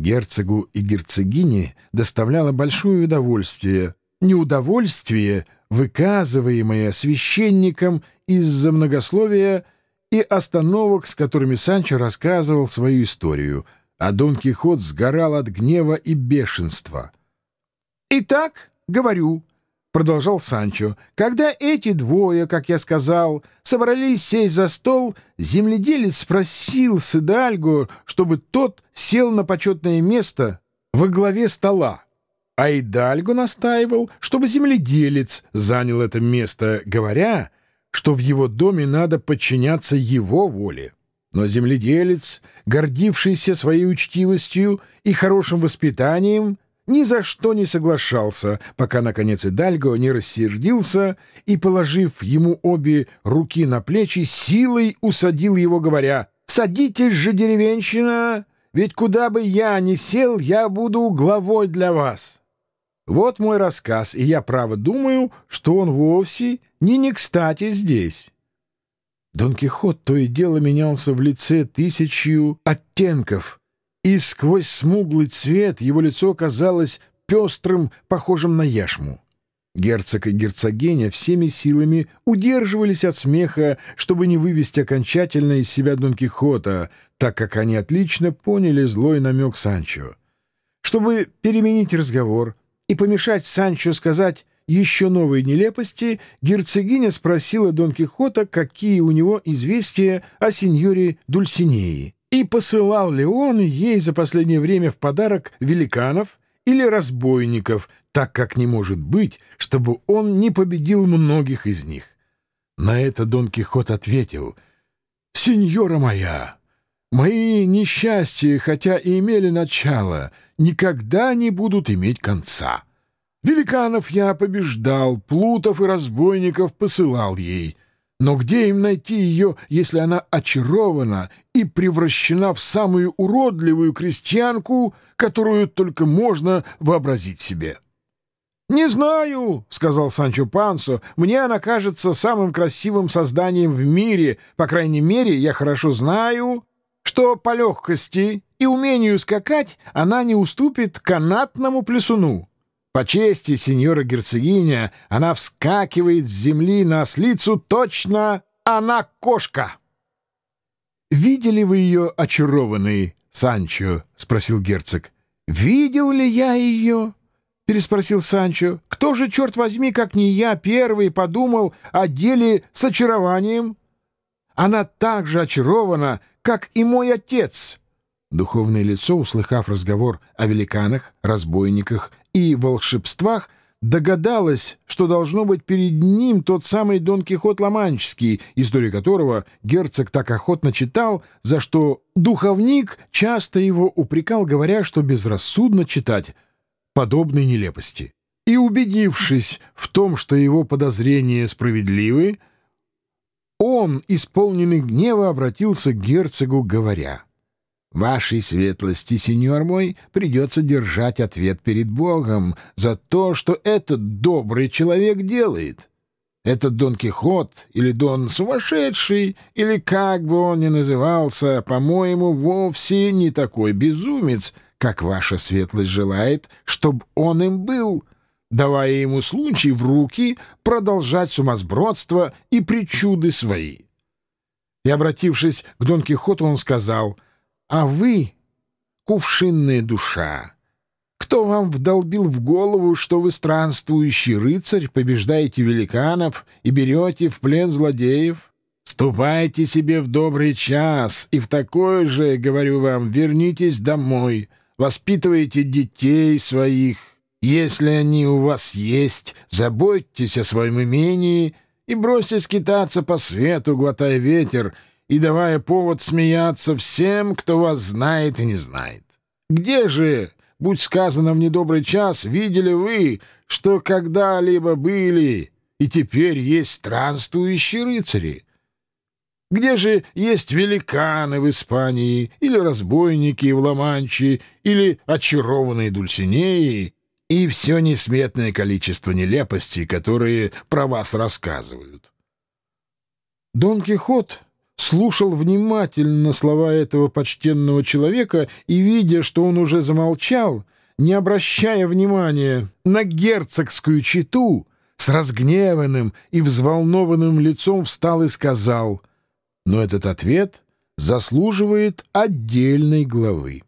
Герцогу и герцогине доставляло большое удовольствие, неудовольствие, выказываемое священником из-за многословия и остановок, с которыми Санчо рассказывал свою историю, а Дон Кихот сгорал от гнева и бешенства. «Итак, говорю», — продолжал Санчо, — «когда эти двое, как я сказал, собрались сесть за стол, земледелец спросил Седальго, чтобы тот сел на почетное место во главе стола. А Идальго настаивал, чтобы земледелец занял это место, говоря, что в его доме надо подчиняться его воле. Но земледелец, гордившийся своей учтивостью и хорошим воспитанием, ни за что не соглашался, пока, наконец, Идальго не рассердился и, положив ему обе руки на плечи, силой усадил его, говоря, «Садитесь же, деревенщина, ведь куда бы я ни сел, я буду главой для вас». Вот мой рассказ, и я, право, думаю, что он вовсе не не кстати здесь. Дон Кихот то и дело менялся в лице тысячью оттенков — и сквозь смуглый цвет его лицо казалось пестрым, похожим на яшму. Герцог и герцогиня всеми силами удерживались от смеха, чтобы не вывести окончательно из себя Дон Кихота, так как они отлично поняли злой намек Санчо. Чтобы переменить разговор и помешать Санчо сказать еще новые нелепости, герцогиня спросила Дон Кихота, какие у него известия о сеньоре Дульсинеи. И посылал ли он ей за последнее время в подарок великанов или разбойников, так как не может быть, чтобы он не победил многих из них? На это Дон Кихот ответил, «Сеньора моя, мои несчастья, хотя и имели начало, никогда не будут иметь конца. Великанов я побеждал, плутов и разбойников посылал ей». Но где им найти ее, если она очарована и превращена в самую уродливую крестьянку, которую только можно вообразить себе? «Не знаю», — сказал Санчо Пансо, — «мне она кажется самым красивым созданием в мире. По крайней мере, я хорошо знаю, что по легкости и умению скакать она не уступит канатному плесуну». По чести, сеньора герцогиня, она вскакивает с земли на ослицу, точно она кошка. — Видели вы ее очарованной, Санчо? — спросил герцог. — Видел ли я ее? — переспросил Санчо. — Кто же, черт возьми, как не я, первый подумал о деле с очарованием? Она так же очарована, как и мой отец. Духовное лицо, услыхав разговор о великанах, разбойниках и волшебствах, догадалась, что должно быть перед ним тот самый Дон Кихот Ломанческий, историю которого герцог так охотно читал, за что духовник часто его упрекал, говоря, что безрассудно читать подобные нелепости. И убедившись в том, что его подозрения справедливы, он, исполненный гнева, обратился к герцогу, говоря — Вашей светлости, сеньор мой, придется держать ответ перед Богом за то, что этот добрый человек делает. Этот Дон Кихот или Дон Сумасшедший, или как бы он ни назывался, по-моему, вовсе не такой безумец, как ваша светлость желает, чтобы он им был, давая ему случай в руки продолжать сумасбродство и причуды свои. И, обратившись к Дон Кихоту, он сказал — а вы — кувшинная душа. Кто вам вдолбил в голову, что вы странствующий рыцарь, побеждаете великанов и берете в плен злодеев? Ступайте себе в добрый час, и в такой же, говорю вам, вернитесь домой, воспитывайте детей своих. Если они у вас есть, заботьтесь о своем имении и бросьте скитаться по свету, глотая ветер, и давая повод смеяться всем, кто вас знает и не знает. Где же, будь сказано в недобрый час, видели вы, что когда-либо были и теперь есть странствующие рыцари? Где же есть великаны в Испании, или разбойники в Ла-Манче, или очарованные Дульсинеи, и все несметное количество нелепостей, которые про вас рассказывают? Дон Кихот слушал внимательно слова этого почтенного человека и, видя, что он уже замолчал, не обращая внимания на герцогскую читу, с разгневанным и взволнованным лицом встал и сказал, но этот ответ заслуживает отдельной главы.